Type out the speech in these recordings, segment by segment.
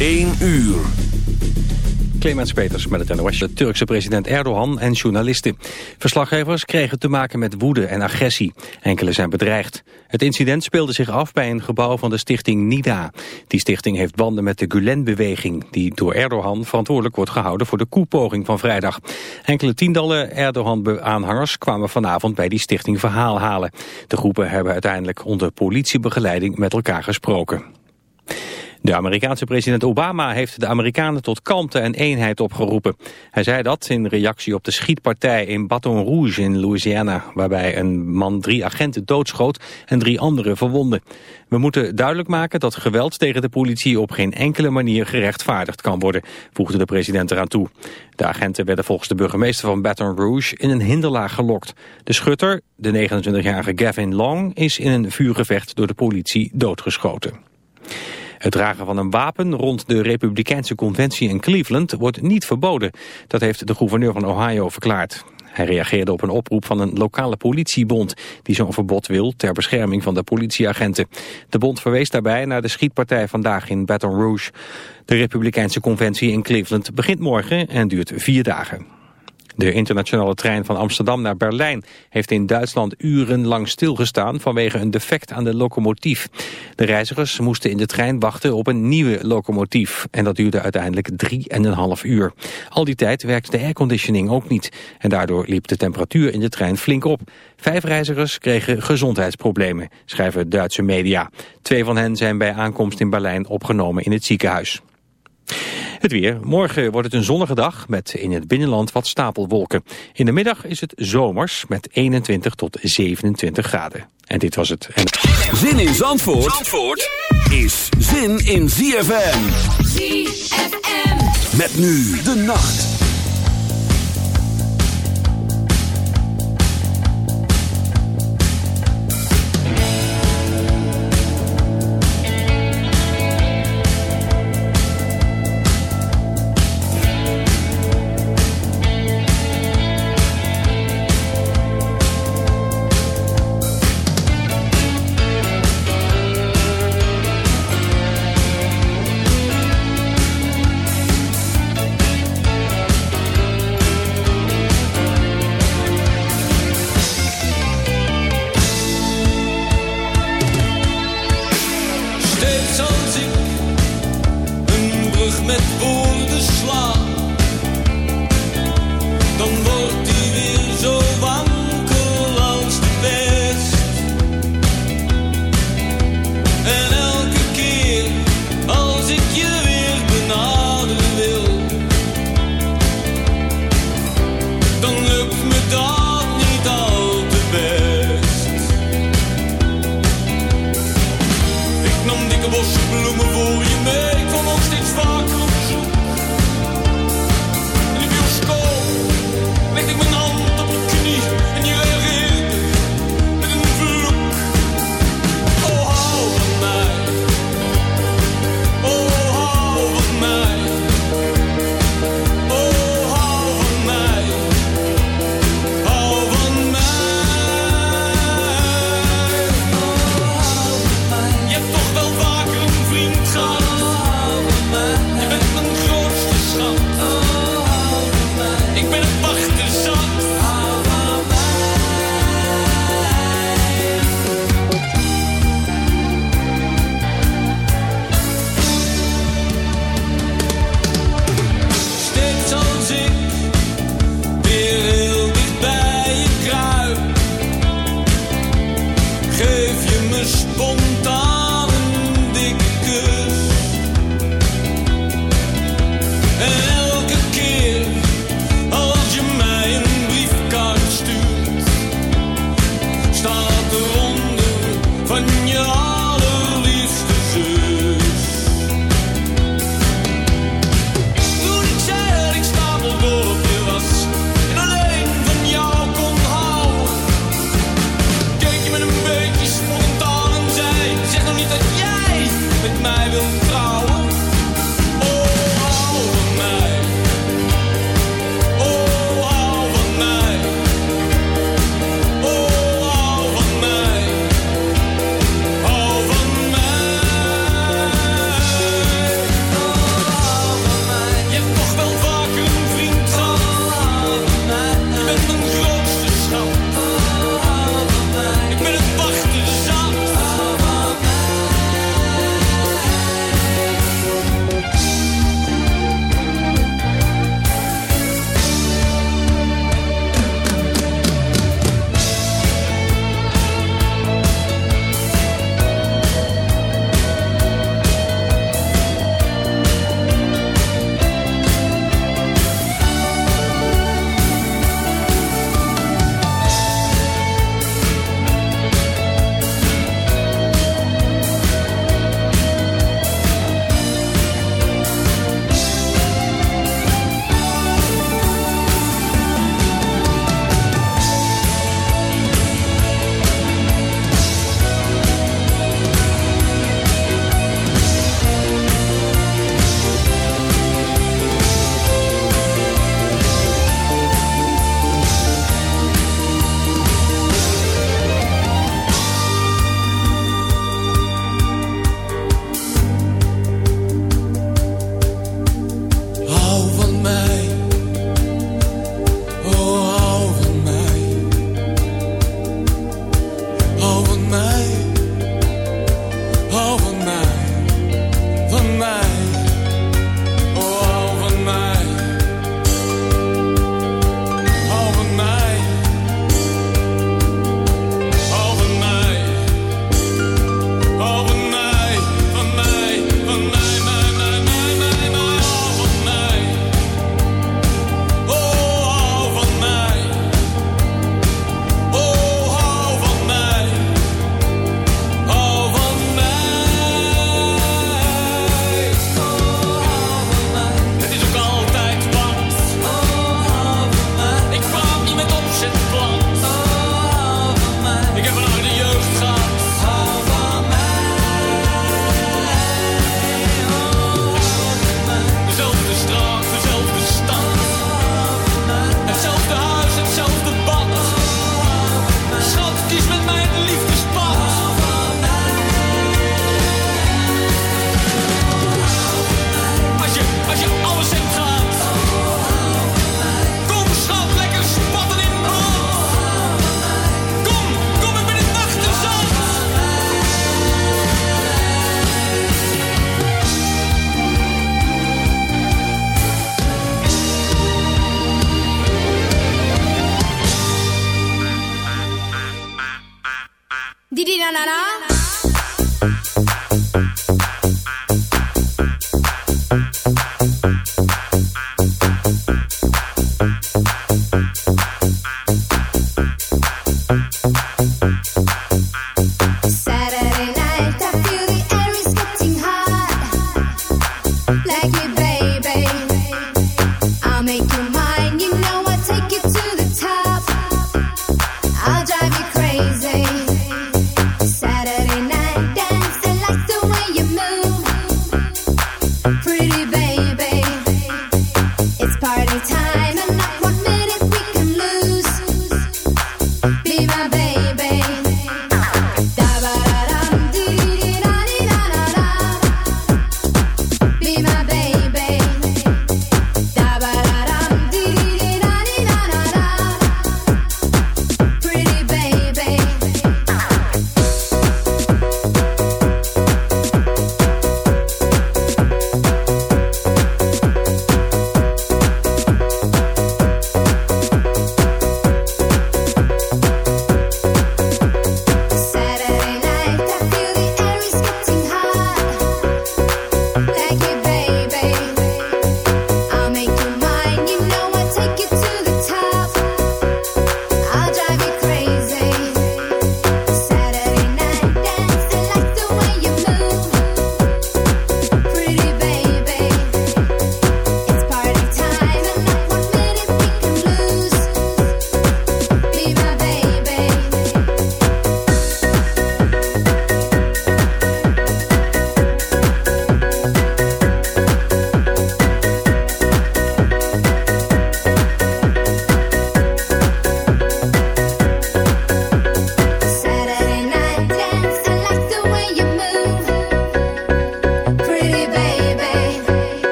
1 uur. Clemens Peters met het NOS. De Turkse president Erdogan en journalisten. Verslaggevers kregen te maken met woede en agressie. Enkele zijn bedreigd. Het incident speelde zich af bij een gebouw van de stichting NIDA. Die stichting heeft banden met de Gulen-beweging... die door Erdogan verantwoordelijk wordt gehouden voor de koepoging van vrijdag. Enkele tientallen Erdogan-aanhangers kwamen vanavond bij die stichting verhaal halen. De groepen hebben uiteindelijk onder politiebegeleiding met elkaar gesproken. De Amerikaanse president Obama heeft de Amerikanen tot kalmte en eenheid opgeroepen. Hij zei dat in reactie op de schietpartij in Baton Rouge in Louisiana... waarbij een man drie agenten doodschoot en drie anderen verwonden. We moeten duidelijk maken dat geweld tegen de politie op geen enkele manier gerechtvaardigd kan worden, voegde de president eraan toe. De agenten werden volgens de burgemeester van Baton Rouge in een hinderlaag gelokt. De schutter, de 29-jarige Gavin Long, is in een vuurgevecht door de politie doodgeschoten. Het dragen van een wapen rond de Republikeinse conventie in Cleveland wordt niet verboden. Dat heeft de gouverneur van Ohio verklaard. Hij reageerde op een oproep van een lokale politiebond... die zo'n verbod wil ter bescherming van de politieagenten. De bond verwees daarbij naar de schietpartij vandaag in Baton Rouge. De Republikeinse conventie in Cleveland begint morgen en duurt vier dagen. De internationale trein van Amsterdam naar Berlijn heeft in Duitsland urenlang stilgestaan vanwege een defect aan de locomotief. De reizigers moesten in de trein wachten op een nieuwe locomotief en dat duurde uiteindelijk drie en een half uur. Al die tijd werkte de airconditioning ook niet en daardoor liep de temperatuur in de trein flink op. Vijf reizigers kregen gezondheidsproblemen, schrijven Duitse media. Twee van hen zijn bij aankomst in Berlijn opgenomen in het ziekenhuis. Het weer. Morgen wordt het een zonnige dag met in het binnenland wat stapelwolken. In de middag is het zomers met 21 tot 27 graden. En dit was het. Zin in Zandvoort, Zandvoort is zin in ZFM. ZFM. Met nu de nacht.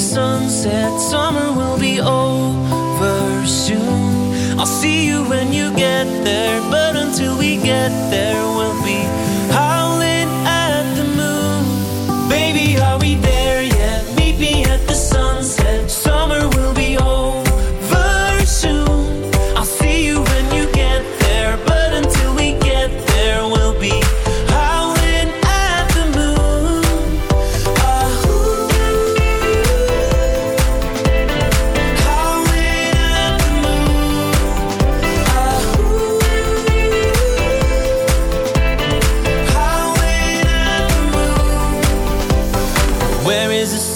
The sunset. Summer will be over soon. I'll see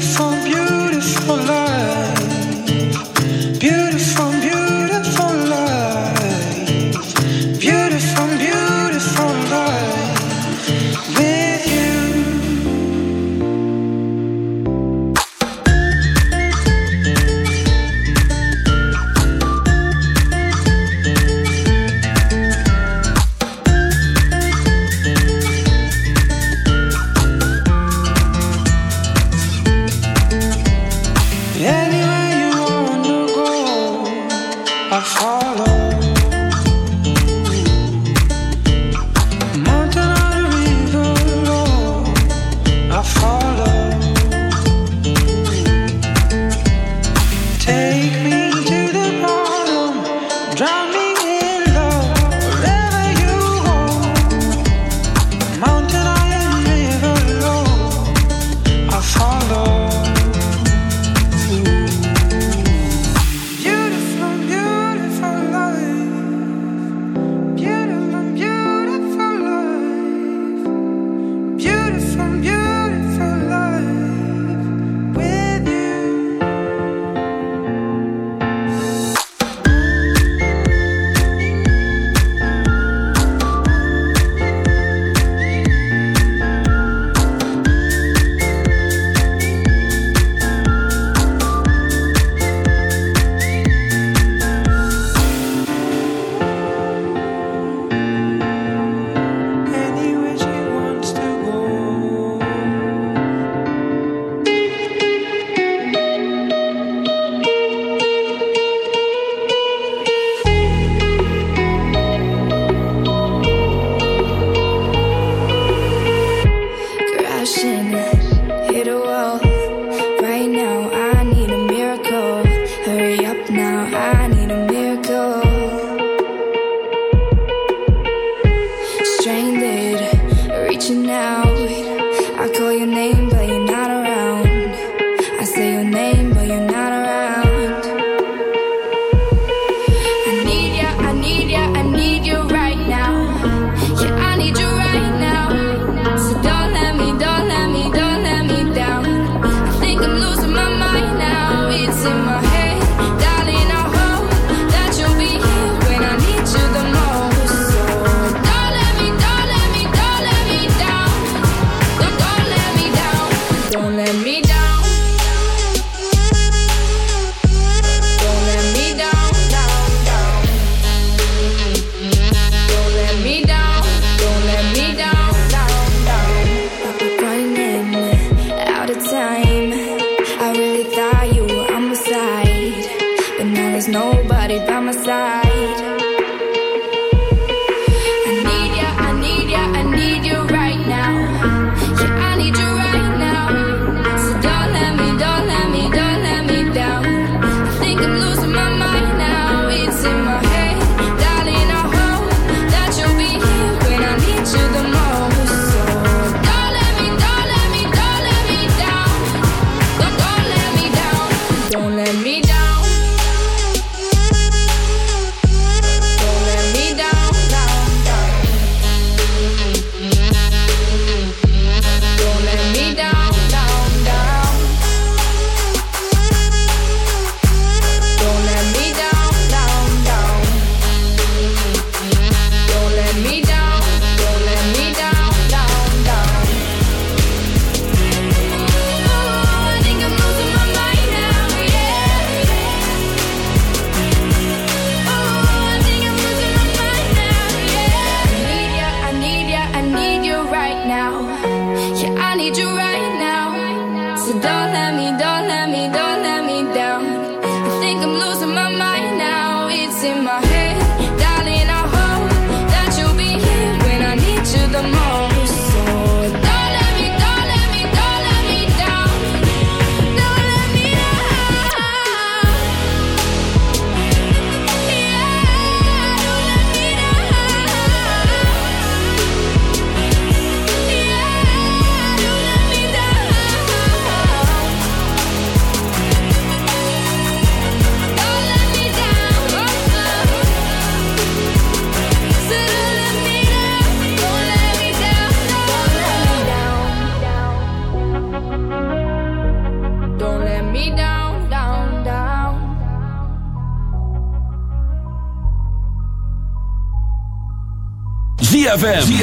in my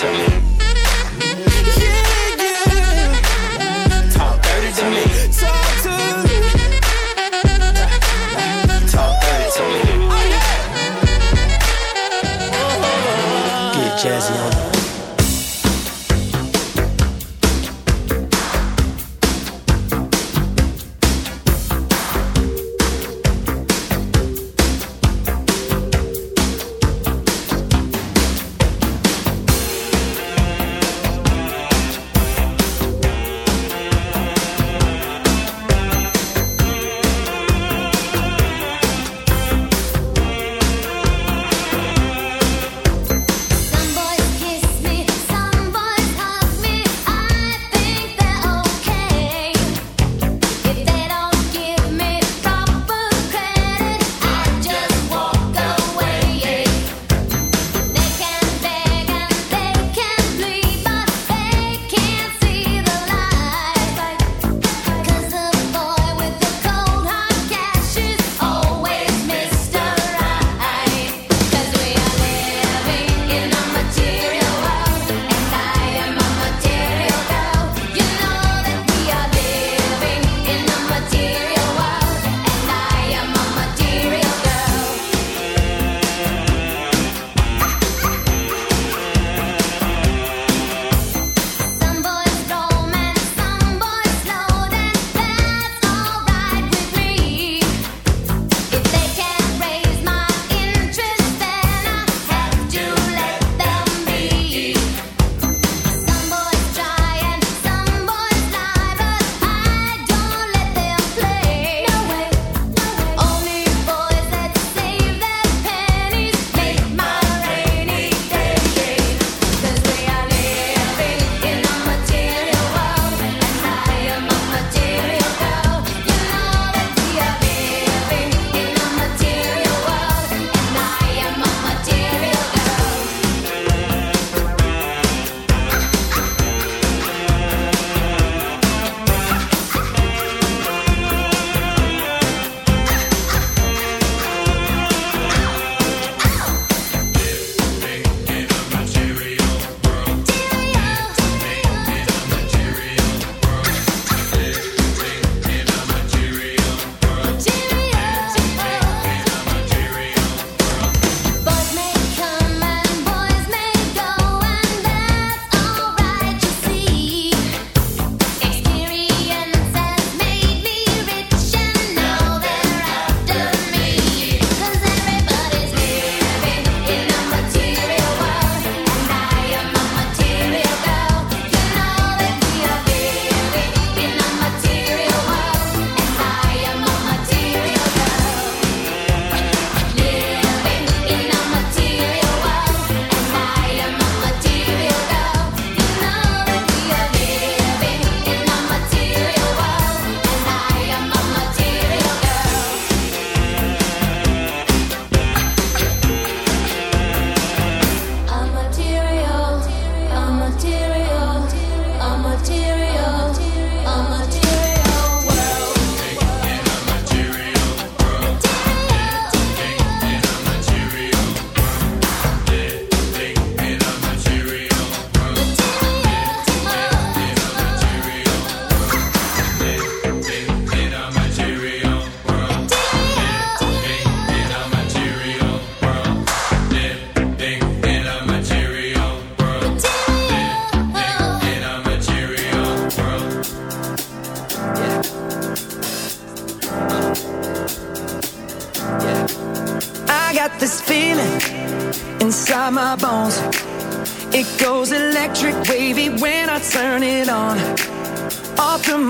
To me.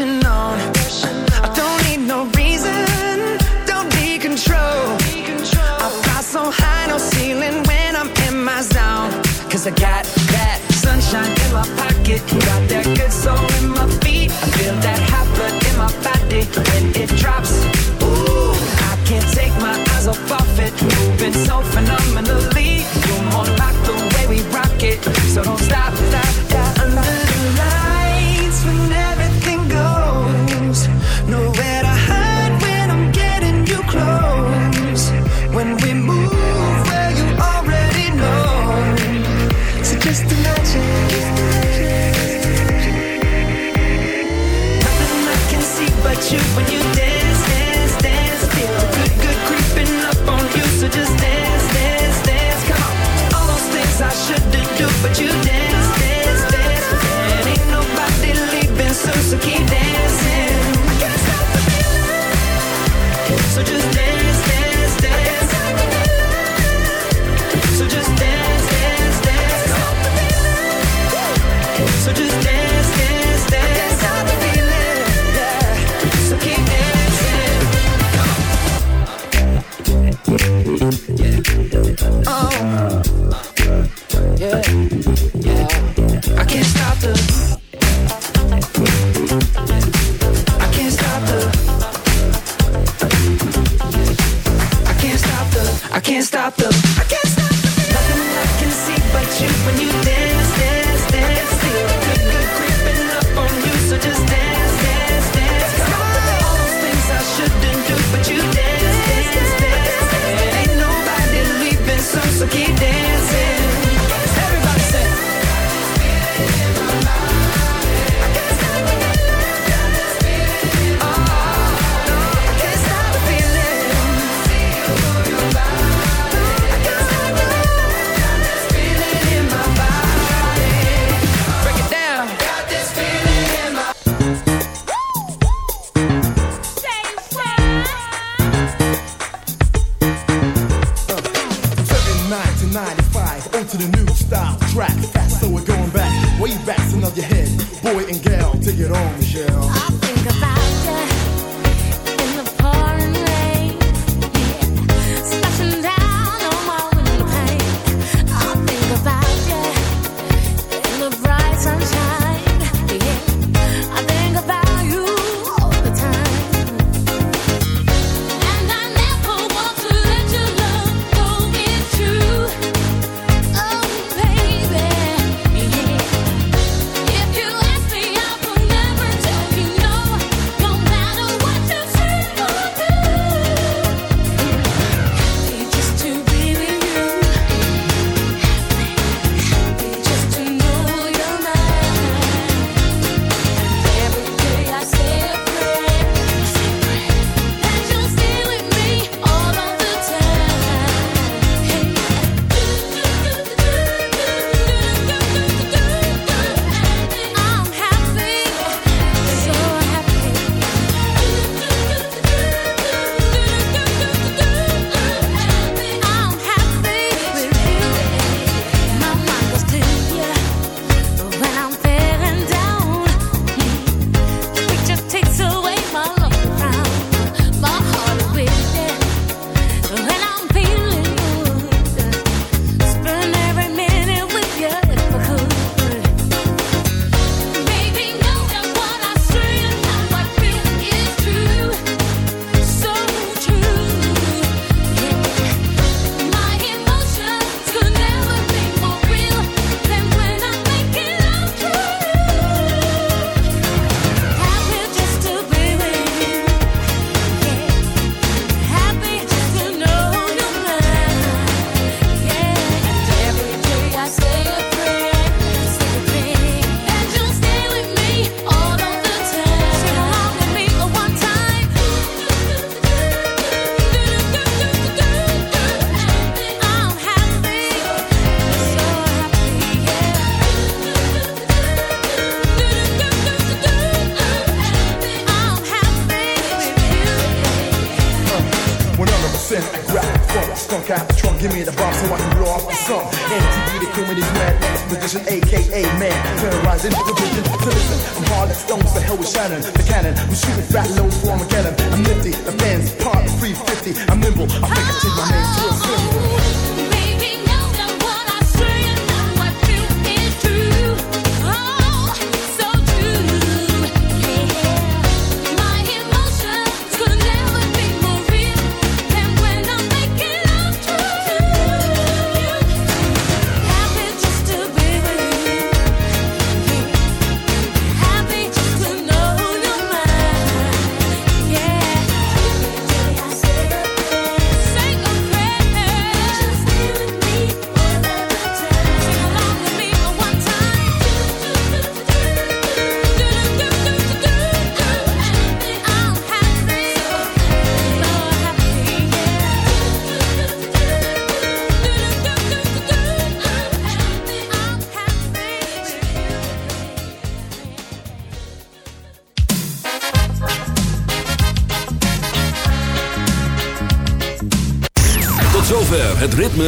I don't need no reason. Don't be control. I fly so high, no ceiling when I'm in my I got that sunshine in my pocket. Got that good soul in my feet. I feel that hot blood in my body when it drops. Ooh, I can't take my eyes off it. Moving so phenomenal